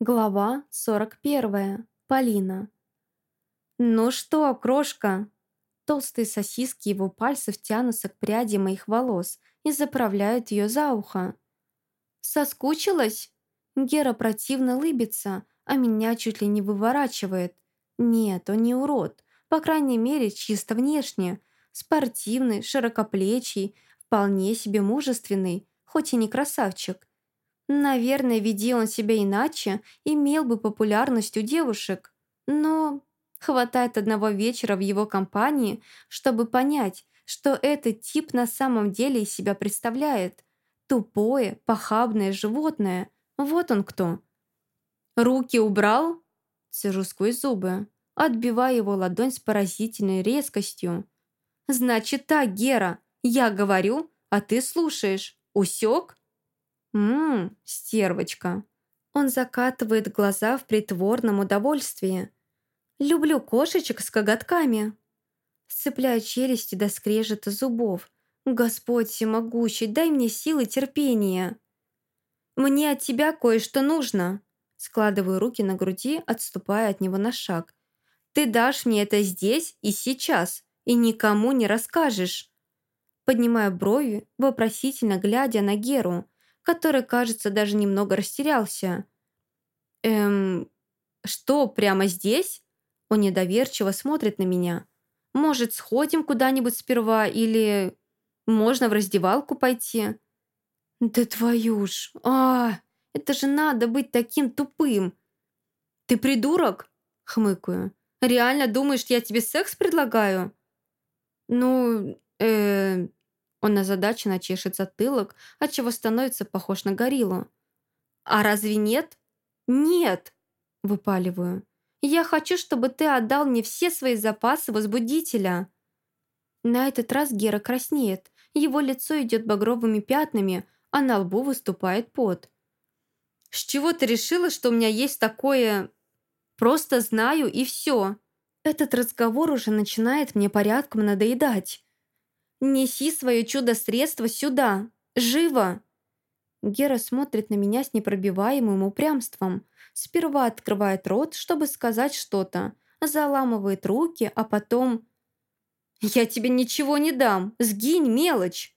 Глава 41. Полина. «Ну что, крошка?» Толстые сосиски его пальцев тянутся к пряди моих волос и заправляют ее за ухо. «Соскучилась?» Гера противно лыбится, а меня чуть ли не выворачивает. Нет, он не урод. По крайней мере, чисто внешне. Спортивный, широкоплечий, вполне себе мужественный, хоть и не красавчик. Наверное, веди он себя иначе, имел бы популярность у девушек. Но хватает одного вечера в его компании, чтобы понять, что этот тип на самом деле из себя представляет. Тупое, похабное животное. Вот он кто. «Руки убрал?» Сижу сквозь зубы, отбивая его ладонь с поразительной резкостью. «Значит так, Гера, я говорю, а ты слушаешь. Усек?» «Ммм, стервочка». Он закатывает глаза в притворном удовольствии. «Люблю кошечек с коготками». Сцепляю челюсти до скрежета зубов. «Господь всемогущий, дай мне силы терпения». «Мне от тебя кое-что нужно». Складываю руки на груди, отступая от него на шаг. «Ты дашь мне это здесь и сейчас, и никому не расскажешь». Поднимаю брови, вопросительно глядя на Геру – который, кажется, даже немного растерялся. «Эм, что, прямо здесь?» Он недоверчиво смотрит на меня. «Может, сходим куда-нибудь сперва или можно в раздевалку пойти?» «Да твою ж! А, это же надо быть таким тупым!» «Ты придурок?» — хмыкаю. «Реально думаешь, я тебе секс предлагаю?» «Ну, э, он озадаченно чешет затылок, отчего становится похож на гориллу. «А разве нет?» «Нет!» – выпаливаю. «Я хочу, чтобы ты отдал мне все свои запасы возбудителя». На этот раз Гера краснеет, его лицо идет багровыми пятнами, а на лбу выступает пот. «С чего ты решила, что у меня есть такое...» «Просто знаю и все». Этот разговор уже начинает мне порядком надоедать. «Неси свое чудо-средство сюда! Живо!» Гера смотрит на меня с непробиваемым упрямством. Сперва открывает рот, чтобы сказать что-то, заламывает руки, а потом... «Я тебе ничего не дам! Сгинь, мелочь!»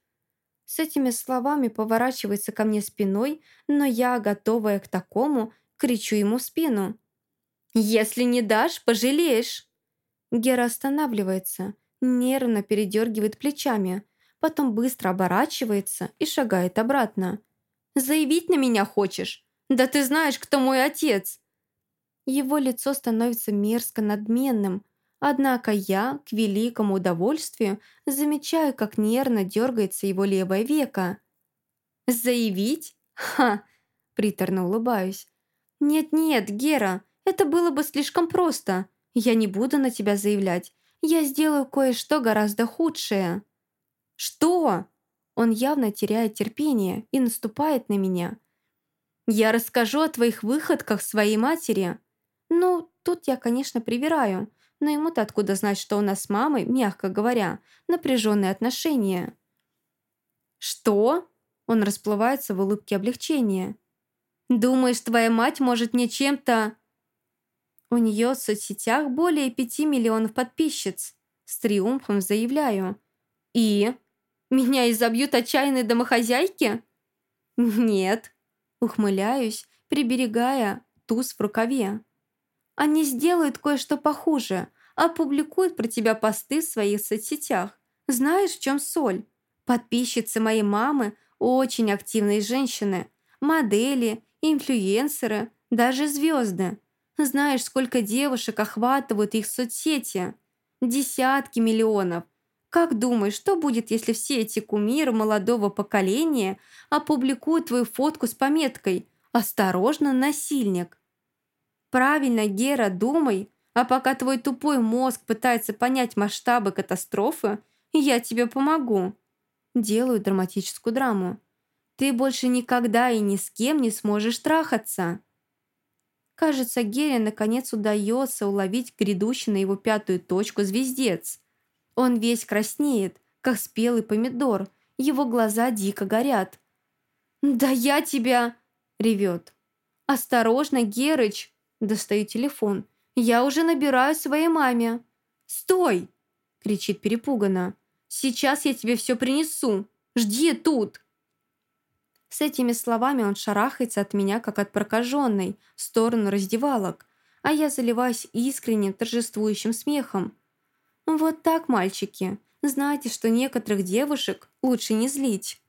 С этими словами поворачивается ко мне спиной, но я, готовая к такому, кричу ему в спину. «Если не дашь, пожалеешь!» Гера останавливается, нервно передергивает плечами, потом быстро оборачивается и шагает обратно. «Заявить на меня хочешь? Да ты знаешь, кто мой отец!» Его лицо становится мерзко надменным, однако я, к великому удовольствию, замечаю, как нервно дергается его левое веко. «Заявить? Ха!» – приторно улыбаюсь. «Нет-нет, Гера, это было бы слишком просто. Я не буду на тебя заявлять я сделаю кое-что гораздо худшее». «Что?» Он явно теряет терпение и наступает на меня. «Я расскажу о твоих выходках своей матери». «Ну, тут я, конечно, привираю, но ему-то откуда знать, что у нас с мамой, мягко говоря, напряженные отношения?» «Что?» Он расплывается в улыбке облегчения. «Думаешь, твоя мать может мне чем-то...» У нее в соцсетях более пяти миллионов подписчиц. С триумфом заявляю. И? Меня изобьют отчаянные домохозяйки? Нет. Ухмыляюсь, приберегая туз в рукаве. Они сделают кое-что похуже, опубликуют про тебя посты в своих соцсетях. Знаешь, в чем соль? Подписчицы моей мамы очень активные женщины, модели, инфлюенсеры, даже звезды. Знаешь, сколько девушек охватывают их соцсети? Десятки миллионов. Как думаешь, что будет, если все эти кумиры молодого поколения опубликуют твою фотку с пометкой «Осторожно, насильник»? Правильно, Гера, думай, а пока твой тупой мозг пытается понять масштабы катастрофы, я тебе помогу. Делаю драматическую драму. Ты больше никогда и ни с кем не сможешь трахаться. Кажется, Гере наконец удается уловить грядущий на его пятую точку звездец. Он весь краснеет, как спелый помидор, его глаза дико горят. «Да я тебя!» — ревет. «Осторожно, Герыч!» Достаю телефон. «Я уже набираю своей маме». «Стой!» кричит перепуганно. «Сейчас я тебе все принесу! Жди тут!» С этими словами он шарахается от меня, как от прокаженной, в сторону раздевалок, а я заливаюсь искренним торжествующим смехом. «Вот так, мальчики, знаете, что некоторых девушек лучше не злить».